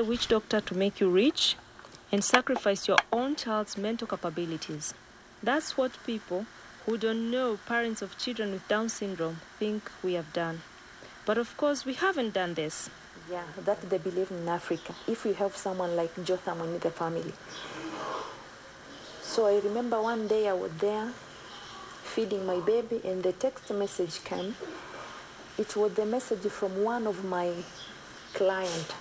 the witch doctor to make you rich and sacrifice your own child's mental capabilities. That's what people who don't know parents of children with Down syndrome think we have done. But of course, we haven't done this. Yeah, that they believe in Africa. If you have someone like Jotham in the family. So I remember one day I was there feeding my baby and the text message came. It was the message from one of my client.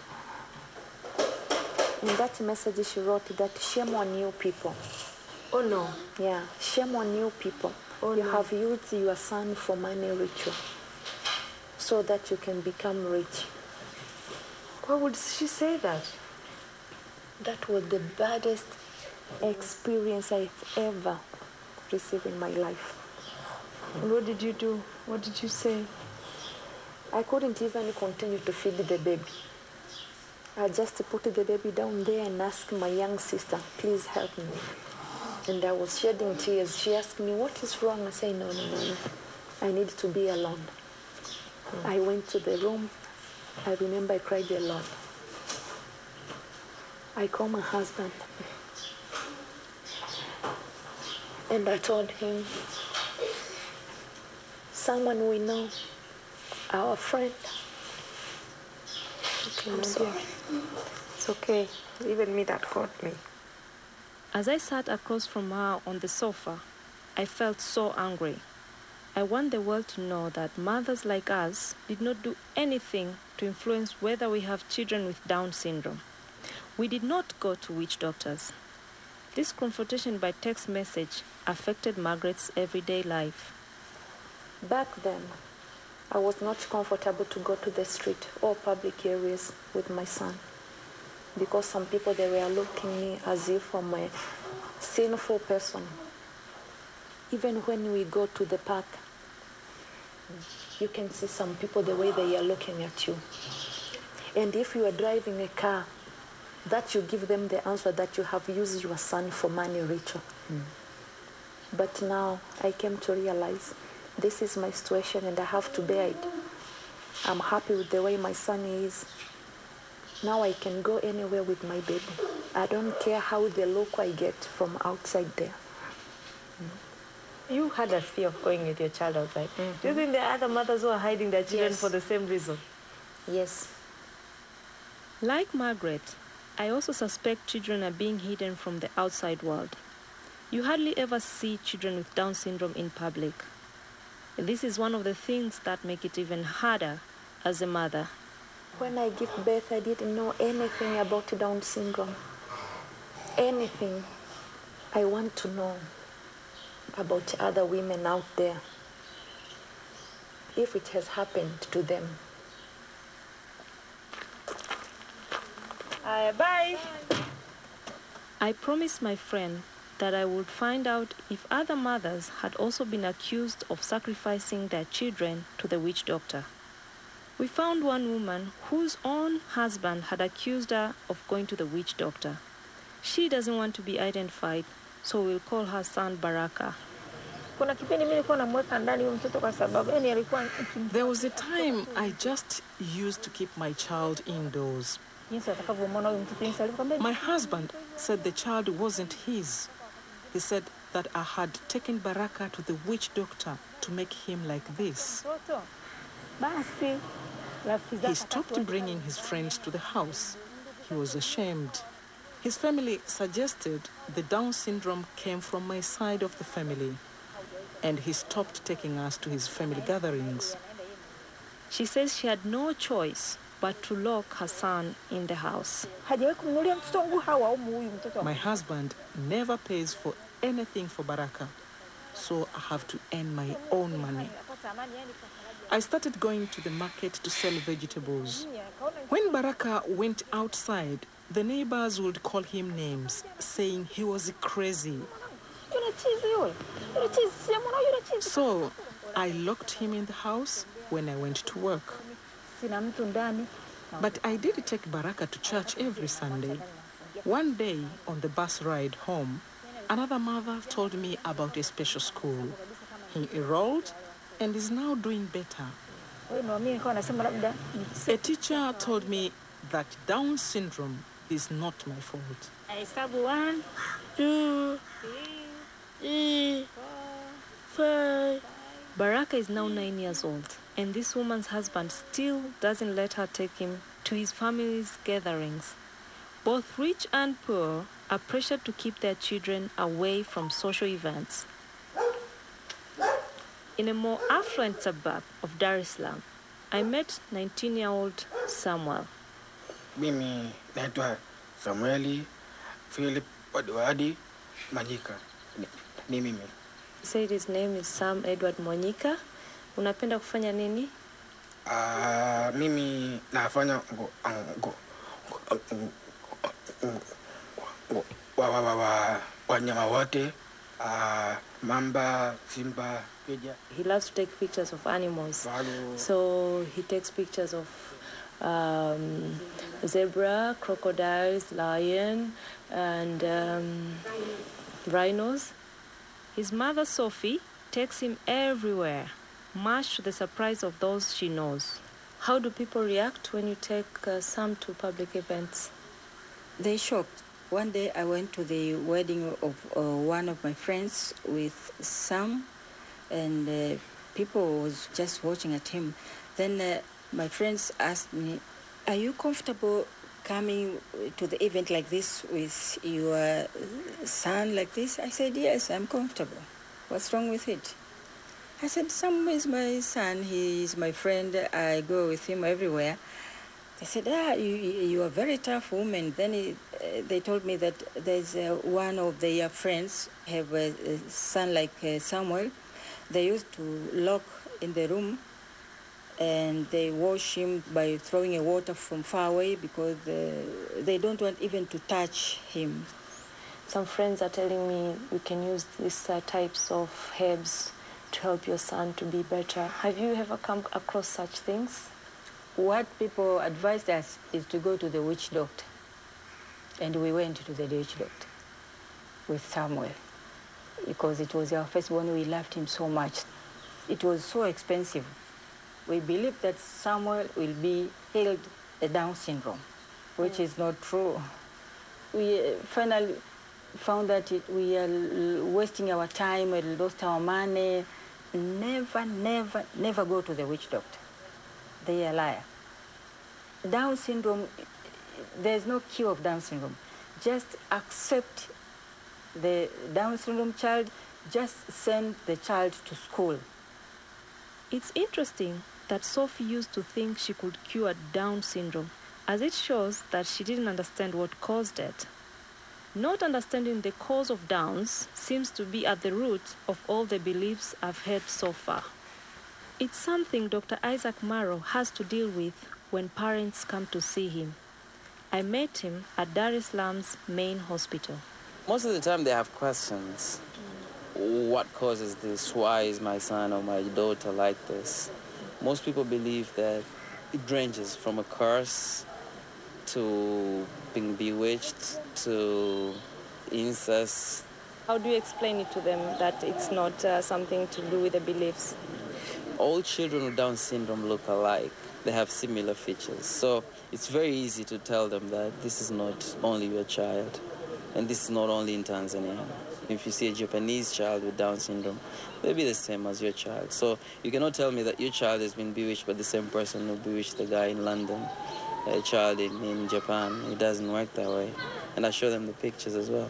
In that message she wrote that shame on you people. Oh no. Yeah, shame on you people. Oh, you no. have used your son for money ritual so that you can become rich. Why would she say that? That was the baddest experience I've ever received in my life. What did you do? What did you say? I couldn't even continue to feed the baby. I just put the baby down there and asked my young sister, please help me. And I was shedding tears. She asked me, what is wrong? I said, no, no, no, no. I need to be alone. I went to the room. I remember I cried a lot. I called my husband. And I told him, someone we know, our friend. Okay, I'm sorry. It's okay. Even me that caught me. As I sat across from her on the sofa, I felt so angry. I want the world to know that mothers like us did not do anything to influence whether we have children with Down syndrome. We did not go to witch doctors. This confrontation by text message affected Margaret's everyday life. Back then, I was not comfortable to go to the street or public areas with my son because some people they were looking me as if I'm a sinful person. Even when we go to the park, you can see some people the way they are looking at you. And if you are driving a car, that you give them the answer that you have used your son for money ritual. Hmm. But now I came to realize this is my situation and I have to bear it. I'm happy with the way my son is. Now I can go anywhere with my baby. I don't care how the look I get from outside there. You had a fear of going with your child outside. Do you mm-hmm. think there are other mothers who are hiding their children Yes. for the same reason? Yes. Like Margaret, I also suspect children are being hidden from the outside world. You hardly ever see children with Down syndrome in public. This is one of the things that make it even harder as a mother. When I give birth, I didn't know anything about Down syndrome. Anything. I want to know about other women out there. If it has happened to them. bye. I promised my friend that I would find out if other mothers had also been accused of sacrificing their children to the witch doctor. We found one woman whose own husband had accused her of going to the witch doctor. She doesn't want to be identified, so we'll call her son Baraka. Kuna kipindi mimi nilikuwa namweka ndani huyo mtoto kwa sababu yani alikuwa There was a time I just used to keep my child indoors. jinsi atakavyomwona huyo mtoto jinsi alivyokwambia My husband said the child wasn't his. He said that I had taken Baraka to the witch doctor to make him like this. mtoto basi rafiki He stopped bringing his friends to the house. He was ashamed. His family suggested the Down syndrome came from my side of the family, and he stopped taking us to his family gatherings. She says she had no choice but to lock her son in the house. hajawahi kumnunulia mtoto wangu hawa au huyu mtoto My husband never pays for anything for Baraka, so I have to earn my own money. I started going to the market to sell vegetables. When Baraka went outside, the neighbors would call him names, saying he was crazy. yule chizi yule yule chizi sijamwona yule chizi So I locked him in the house when I went to work. Sina mtu ndani But I did take Baraka to church every Sunday. One day on the bus ride home, another mother told me about a special school. He enrolled and is now doing better. Kwa hiyo ndio mimi nikawa nasema labda A teacher told me that Down syndrome is not my fault. One, two, three, four, Baraka is now nine years old, and this woman's husband still doesn't let her take him to his family's gatherings. Both rich and poor are pressured to keep their children away from social events. In a more affluent suburb of Dar es Salaam, I met 19 year old Samuel. Mimi naitwa Samueli Philip Odwadi Manyika. Ni mimi. Said his name is Sam Edward Monyika. Unapenda kufanya nini? Uh, mimi nafanya ngo, ngo, ngo, ngo, wa, wa, wa, wa, wanyama wote uh, mamba, simba, twiga. He loves to take pictures of animals. Faru. So he takes pictures of um, zebra, crocodiles, lion, and um, rhinos. His mother, Sophie, takes him everywhere, much to the surprise of those she knows. How do people react when you take uh, Sam to public events? They shocked. One day I went to the wedding of uh, one of my friends with Sam, and uh, people was just watching at him. Then uh, my friends asked me, "Are you comfortable coming to the event like this with your son like this?" I said, "Yes, I'm comfortable. What's wrong with it?" I said, "Sam is my son. He is my friend. I go with him everywhere." They said, ah, you, you are a very tough woman. Then it, uh, they told me that there's uh, one of their friends have a, a son like uh, Samuel. They used to lock in the room and they wash him by throwing a water from far away because uh, they don't want even to touch him. Some friends are telling me you can use these uh, types of herbs to help your son to be better. Have you ever come across such things? What people advised us is to go to the witch doctor. And we went to the witch doctor with Samuel because it was our first one. We loved him so much. It was so expensive. We believe that Samuel will be healed a Down syndrome, which is not true. We uh, finally found that it, we are wasting our time, we lost our money. Never, never, never go to the witch doctor. They are liar. Down syndrome, there's no cure of Down syndrome. Just accept the Down syndrome child, just send the child to school. It's interesting that Sophie used to think she could cure Down syndrome, as it shows that she didn't understand what caused it. Not understanding the cause of Downs seems to be at the root of all the beliefs I've heard so far. It's something Dr. Isaac Maro has to deal with when parents come to see him. I met him at Dar es Salaam's main hospital. Most of the time, they have questions. What causes this? Why is my son or my daughter like this? Most people believe that it ranges from a curse to being bewitched to incest. How do you explain it to them that it's not uh, something to do with the beliefs? All children with Down syndrome look alike. They have similar features. So it's very easy to tell them that this is not only your child, and this is not only in Tanzania. If you see a Japanese child with Down syndrome, they'll be the same as your child. So you cannot tell me that your child has been bewitched by the same person who bewitched the guy in London, a child in, in Japan. It doesn't work that way. And I show them the pictures as well.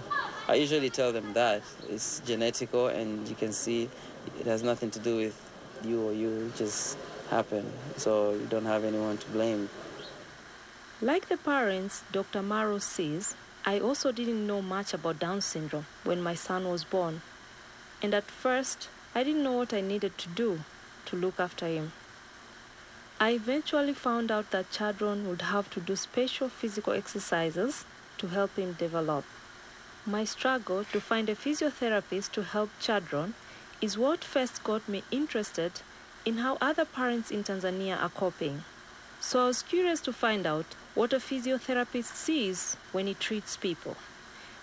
I usually tell them that it's genetical and you can see it has nothing to do with you or you, it just happened. So you don't have anyone to blame. Like the parents Dr. Maro sees, I also didn't know much about Down syndrome when my son was born. And at first, I didn't know what I needed to do to look after him. I eventually found out that children would have to do special physical exercises to help him develop. My struggle to find a physiotherapist to help children is what first got me interested in how other parents in Tanzania are coping. So I was curious to find out what a physiotherapist sees when he treats people.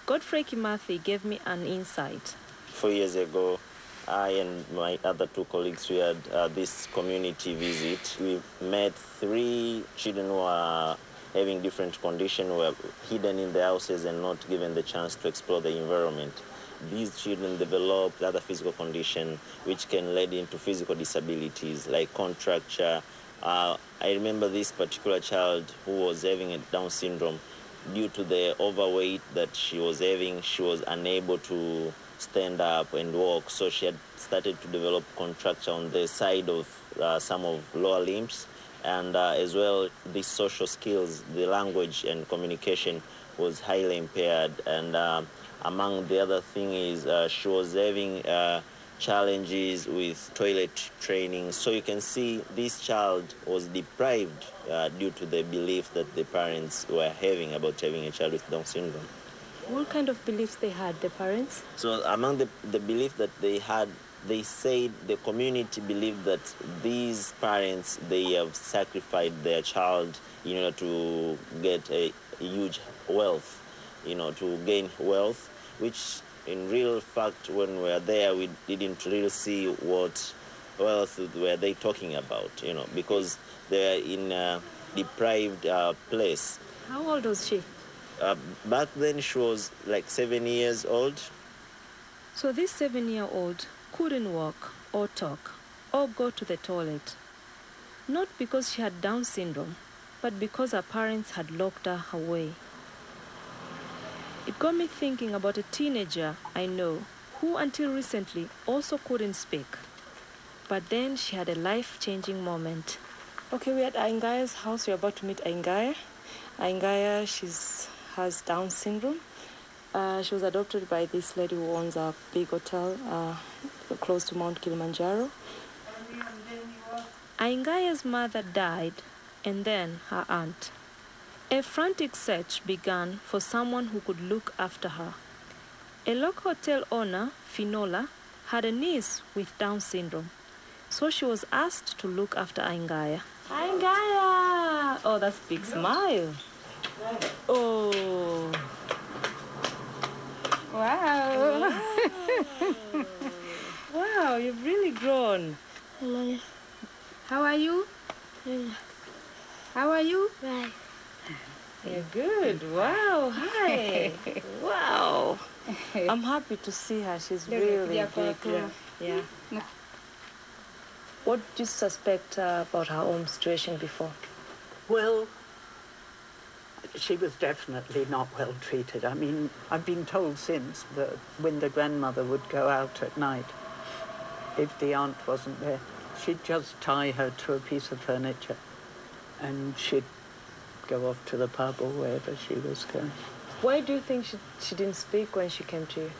Godfrey Kimathi gave me an insight. Four years ago, I and my other two colleagues, we had uh, this community visit. We met three children who are having different conditions were hidden in the houses and not given the chance to explore the environment. These children develop other physical condition which can lead into physical disabilities like contracture. Uh, I remember this particular child who was having a Down syndrome. Due to the overweight that she was having, she was unable to stand up and walk. So she had started to develop contracture on the side of uh, some of lower limbs and uh, as well the social skills, the language and communication was highly impaired. And uh, among the other thing is uh, she was having uh, challenges with toilet training. So you can see this child was deprived uh, due to the belief that the parents were having about having a child with Down syndrome. What kind of beliefs they had, the parents? So among the, the belief that they had, they said the community believed that these parents, they have sacrificed their child in order to get a, a huge wealth, you know, to gain wealth, which in real fact, when we were there, we didn't really see what else were they talking about, you know, because they're in a deprived uh, place. How old was she? Uh, back then, she was like seven years old. So this seven-year-old couldn't walk or talk or go to the toilet. Not because she had Down syndrome, but because her parents had locked her away. It got me thinking about a teenager I know who until recently also couldn't speak. But then she had a life-changing moment. Okay, we're at Aingaya's house. We're about to meet Aingaya. Aingaya, she's has Down syndrome. Uh, she was adopted by this lady who owns a big hotel uh, close to Mount Kilimanjaro. Aingaya's mother died, and then her aunt. A frantic search began for someone who could look after her. A local hotel owner, Finola, had a niece with Down syndrome, so she was asked to look after Aingaya. Aingaya! Oh, that's big smile. Oh. Wow. Wow, you've really grown. How are you? How are you? Right. You're good. Wow. Hi. wow. I'm happy to see her. She's really Yeah, big. yeah. Yeah. What do you suspect uh, about her home situation before? Well, she was definitely not well treated. I mean, I've been told since that when the grandmother would go out at night, if the aunt wasn't there, she'd just tie her to a piece of furniture and she'd go off to the pub or wherever she was going. Why do you think she, she didn't speak when she came to you?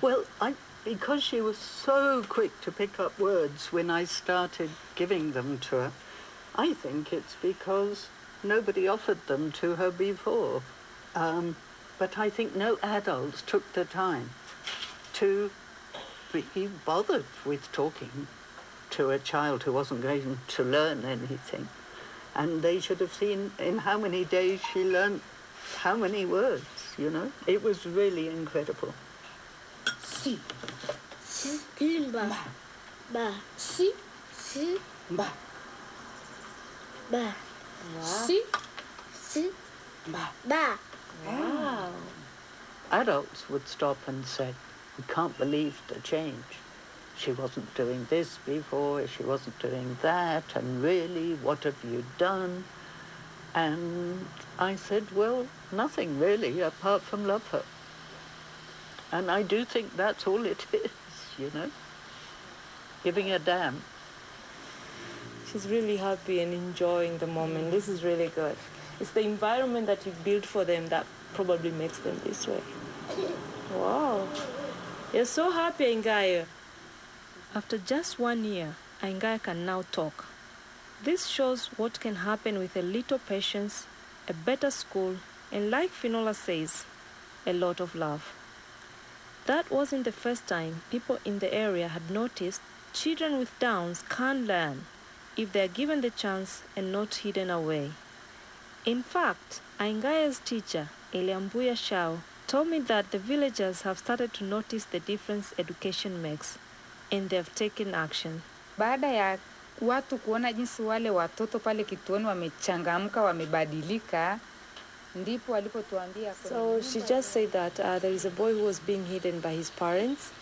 Well, I, because she was so quick to pick up words when I started giving them to her, I think it's because nobody offered them to her before. Um, but I think no adults took the time to be bothered with talking to a child who wasn't going to learn anything. And they should have seen in how many days she learned how many words, you know? It was really incredible. Si. Si. Ba. Ba. Si. Si. Ba. Ba. Si. Si. Ba. Ba. Wow. Adults would stop and say, we can't believe the change. She wasn't doing this before, she wasn't doing that, and really, what have you done? And I said, well, nothing really, apart from love her. And I do think that's all it is, you know? Giving a damn. She's really happy and enjoying the moment. This is really good. It's the environment that you build for them that probably makes them this way. Wow. You're so happy, Ingaya. After just one year, Ingaya can now talk. This shows what can happen with a little patience, a better school, and like Finola says, a lot of love. That wasn't the first time people in the area had noticed children with Downs can learn if they are given the chance and not hidden away. In fact, Aingaya's teacher, Eliambuya Shao, told me that the villagers have started to notice the difference education makes and they have taken action. Baada ya watu kuona jinsi wale watoto pale kituoni wamechangamka, wamebadilika, So she just said that uh, there is a boy who was being hidden by his parents,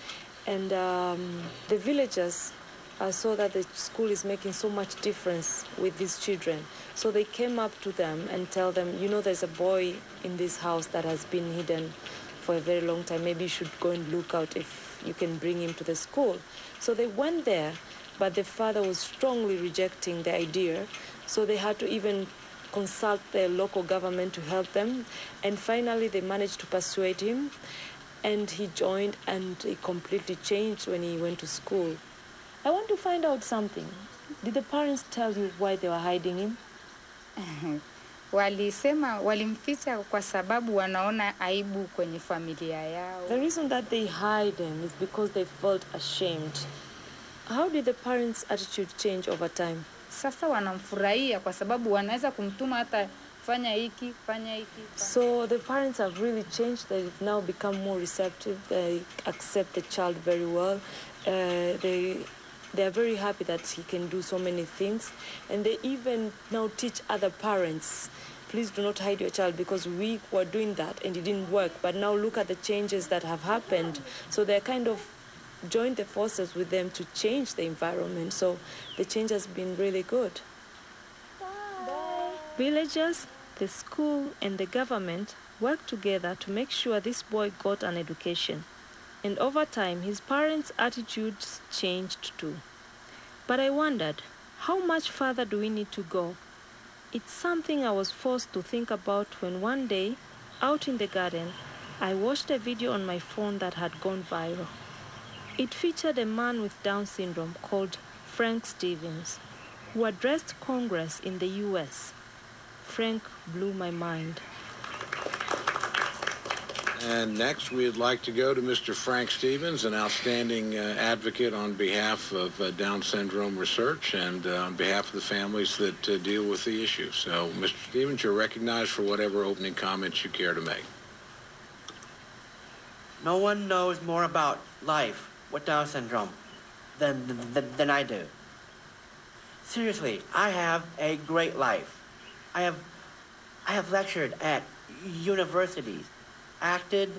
and um, the villagers uh, saw that the school is making so much difference with these children. So they came up to them and tell them, you know, there's a boy in this house that has been hidden for a very long time. Maybe you should go and look out if you can bring him to the school. So they went there, but the father was strongly rejecting the idea. So they had to even consult the local government to help them. And finally, they managed to persuade him. And he joined, and he completely changed when he went to school. I want to find out something. Did the parents tell you why they were hiding him? Walisema walimficha kwa sababu wanaona aibu kwenye familia yao. The reason that they hide him is because they felt ashamed. How did the parents' attitude change over time? Sasa wanamfurahia kwa sababu wanaweza kumtuma hata fanya hiki, fanya hiki. So the parents have really changed. They've now become more receptive. They accept the child very well. Uh, they they are very happy that he can do so many things, and they even now teach other parents. Please do not hide your child because we were doing that and it didn't work. But now look at the changes that have happened. So they're kind of joined the forces with them to change the environment. So the change has been really good. Villagers, the school, and the government worked together to make sure this boy got an education. And over time, his parents' attitudes changed too. But I wondered, how much further do we need to go? It's something I was forced to think about when one day, out in the garden, I watched a video on my phone that had gone viral. It featured a man with Down syndrome called Frank Stephens, who addressed Congress in the US. Frank blew my mind. And next, we'd like to go to Mr. Frank Stephens, an outstanding uh, advocate on behalf of uh, Down syndrome research and uh, on behalf of the families that uh, deal with the issue. So, Mr. Stephens, you're recognized for whatever opening comments you care to make. No one knows more about life with Down syndrome than, than, than I do. Seriously, I have a great life. I have, I have lectured at universities acted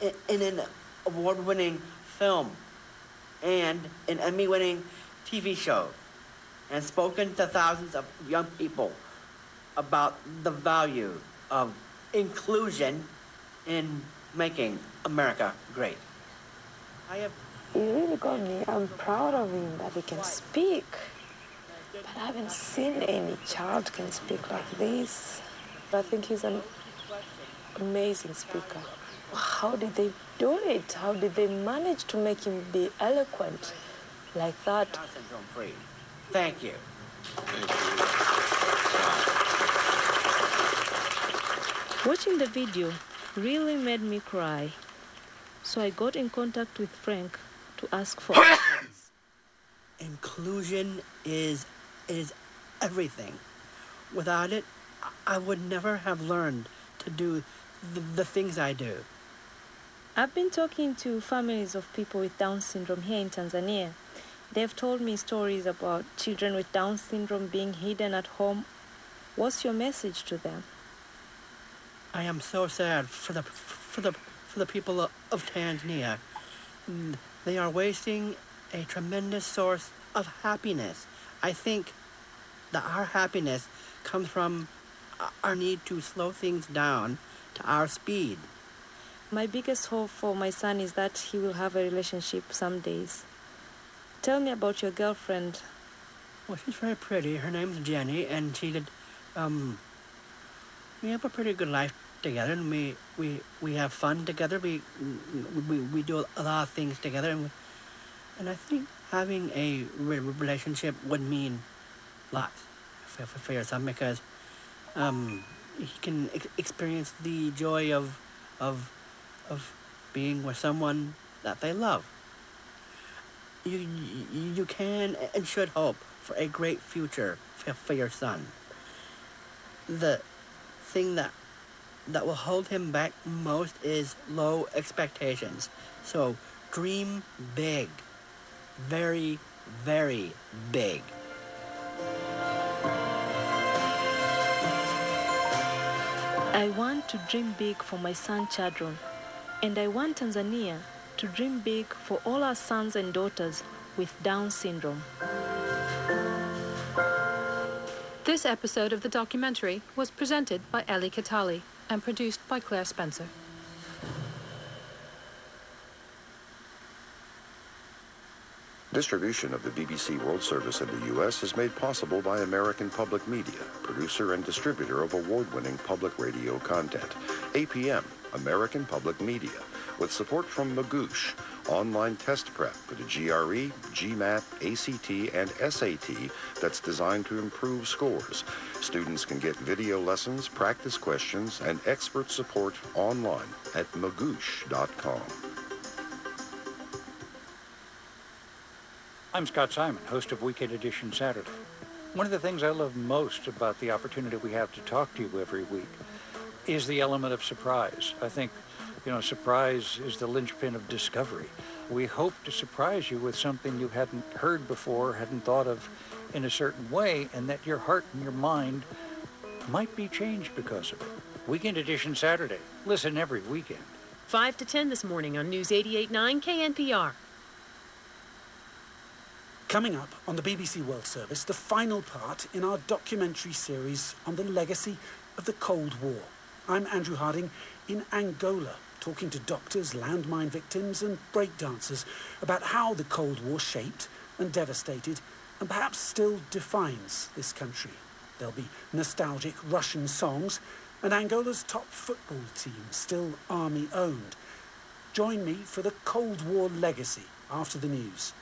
in an award winning film and an Emmy winning TV show and spoken to thousands of young people about the value of inclusion in making America great. I have. He really got me. I'm proud of him that he can speak. But I haven't seen any child can speak like this. But I think he's an amazing speaker. How did they do it? How did they manage to make him be eloquent like that? Thank you. Thank you. Watching the video really made me cry. So I got in contact with Frank to ask for advice. Inclusion is is everything. Without it, I would never have learned to do the, the things I do. I've been talking to families of people with Down syndrome here in Tanzania. They've told me stories about children with Down syndrome being hidden at home. What's your message to them? I am so sad for the for the for the people of Tanzania. Mm, they are wasting a tremendous source of happiness. I think that our happiness comes from our need to slow things down to our speed. My biggest hope for my son is that he will have a relationship some days. Tell me about your girlfriend. Well, she's very pretty. Her name's Jenny, and she did. Um, we have a pretty good life together, and we we, we have fun together. We, we we do a lot of things together, and we, and I think having a relationship would mean lots for, for, for your son because um, he can ex- experience the joy of of of being with someone that they love. You you, can and should hope for a great future for, for your son. The thing that that will hold him back most is low expectations. So dream big. Very, very big. I want to dream big for my son Chadron, and I want Tanzania to dream big for all our sons and daughters with Down syndrome. This episode of the documentary was presented by Ellie Katali and produced by Claire Spencer. Distribution of the BBC World Service in the U.S. is made possible by American Public Media, producer and distributor of award-winning public radio content. APM, American Public Media, with support from Magoosh, online test prep for the GRE, GMAT, ACT, and SAT that's designed to improve scores. Students can get video lessons, practice questions, and expert support online at magoosh.com. I'm Scott Simon, host of Weekend Edition Saturday. One of the things I love most about the opportunity we have to talk to you every week is the element of surprise. I think, you know, surprise is the linchpin of discovery. We hope to surprise you with something you hadn't heard before, hadn't thought of in a certain way, and that your heart and your mind might be changed because of it. Weekend Edition Saturday. Listen every weekend. 5 to 10 this morning on News 88.9 KNPR. Coming up on the BBC World Service, the final part in our documentary series on the legacy of the Cold War. I'm Andrew Harding in Angola, talking to doctors, landmine victims, and breakdancers about how the Cold War shaped and devastated and perhaps still defines this country. There'll be nostalgic Russian songs and Angola's top football team, still army owned. Join me for the Cold War legacy after the news.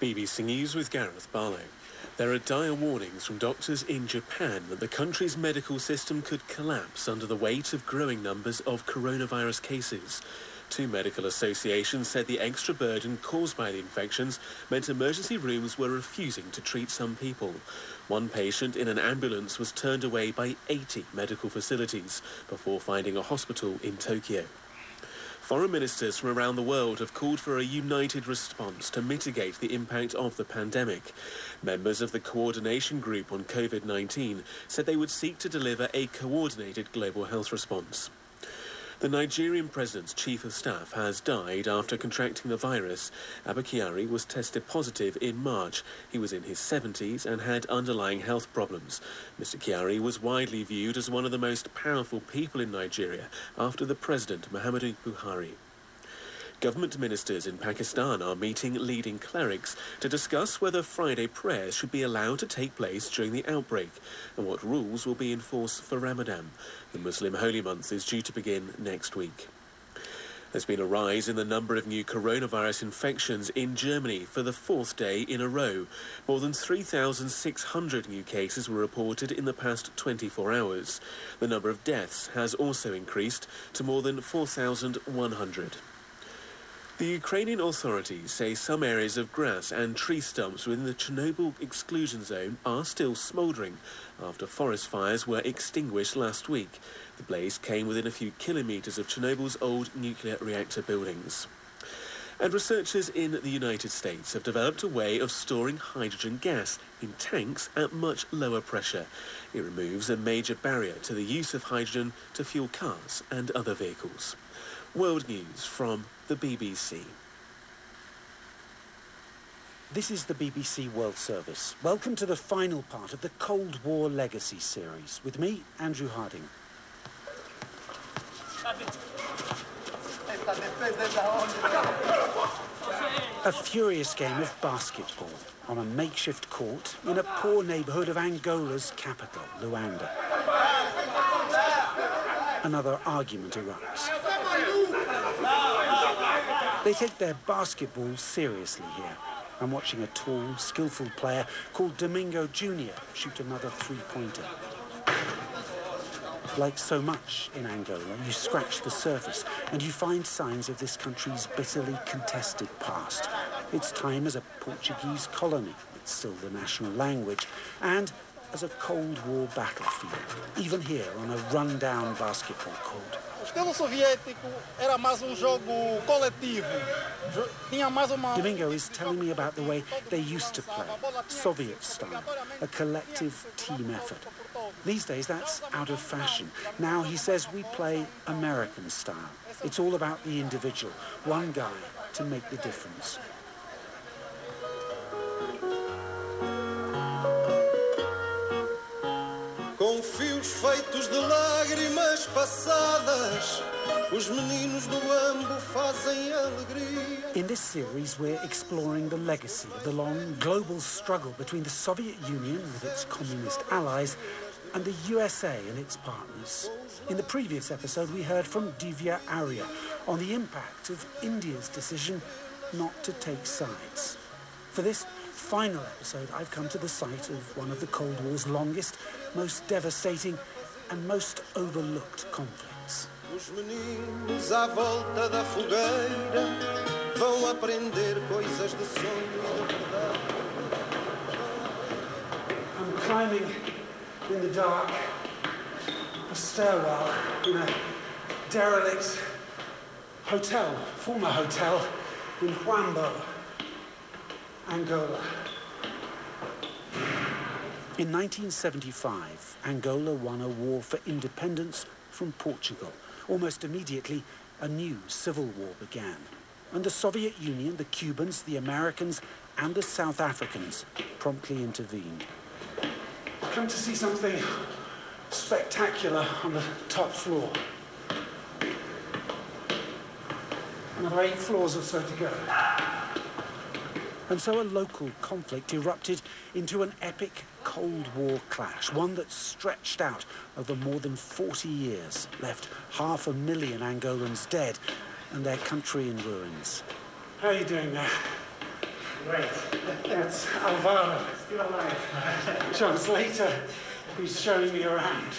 BBC News with Gareth Barlow. There are dire warnings from doctors in Japan that the country's medical system could collapse under the weight of growing numbers of coronavirus cases. Two medical associations said the extra burden caused by the infections meant emergency rooms were refusing to treat some people. One patient in an ambulance was turned away by 80 medical facilities before finding a hospital in Tokyo. Foreign ministers from around the world have called for a united response to mitigate the impact of the pandemic. Members of the Coordination Group on COVID 19 said they would seek to deliver a coordinated global health response. The Nigerian president's chief of staff has died after contracting the virus. Abba Kyari was tested positive in March. He was in his 70s and had underlying health problems. Mr. Kyari was widely viewed as one of the most powerful people in Nigeria after the president, Muhammadu Buhari. Government ministers in Pakistan are meeting leading clerics to discuss whether Friday prayers should be allowed to take place during the outbreak and what rules will be in force for Ramadan. The Muslim holy month is due to begin next week. There's been a rise in the number of new coronavirus infections in Germany for the fourth day in a row. More than 3,600 new cases were reported in the past 24 hours. The number of deaths has also increased to more than 4,100. The Ukrainian authorities say some areas of grass and tree stumps within the Chernobyl exclusion zone are still smouldering after forest fires were extinguished last week. The blaze came within a few kilometres of Chernobyl's old nuclear reactor buildings. And researchers in the United States have developed a way of storing hydrogen gas in tanks at much lower pressure. It removes a major barrier to the use of hydrogen to fuel cars and other vehicles. World News from the BBC. This is the BBC World Service. Welcome to the final part of the Cold War Legacy series with me, Andrew Harding. A furious game of basketball on a makeshift court in a poor neighbourhood of Angola's capital, Luanda. Another argument erupts. They take their basketball seriously here. I'm watching a tall, skillful player called Domingo Jr. shoot another three-pointer. Like so much in Angola, you scratch the surface and you find signs of this country's bitterly contested past. Its time as a Portuguese colony, it's still the national language, and as a Cold War battlefield, even here on a run-down basketball court. estilo soviético era mais um jogo coletivo. Tinha mais uma. Domingo is telling me about the way they used to play, Soviet style, a collective team effort. These days, that's out of fashion. Now he says we play American style. It's all about the individual, one guy to make the difference. Feitos de lágrimas passadas, os meninos do Huambo fazem alegria. In this series, we're exploring the legacy of the long global struggle between the Soviet Union with its communist allies and the USA and its partners. In the previous episode, we heard from Divya Arya on the impact of India's decision not to take sides. For this final episode, I've come to the site of one of the Cold War's longest, most devastating, and most overlooked conflicts. Os meninos à volta da fogueira vão aprender coisas de sonho e de verdade. I'm climbing in the dark a stairwell in a derelict hotel, former hotel in Huambo, Angola. In 1975, Angola won a war for independence from Portugal. Almost immediately, a new civil war began. And the Soviet Union, the Cubans, the Americans, and the South Africans promptly intervened. Come to see something spectacular on the top floor. Another eight floors or so to go. And so a local conflict erupted into an epic Cold War clash, one that stretched out over more than 40 years, left half a million Angolans dead and their country in ruins. How are you doing there? Great. That's Alvaro. Still alive. Translator who's showing me around.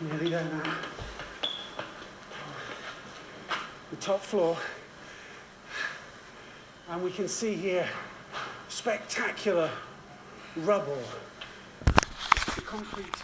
Nearly there now. The top floor. And we can see here spectacular rubble. Concrete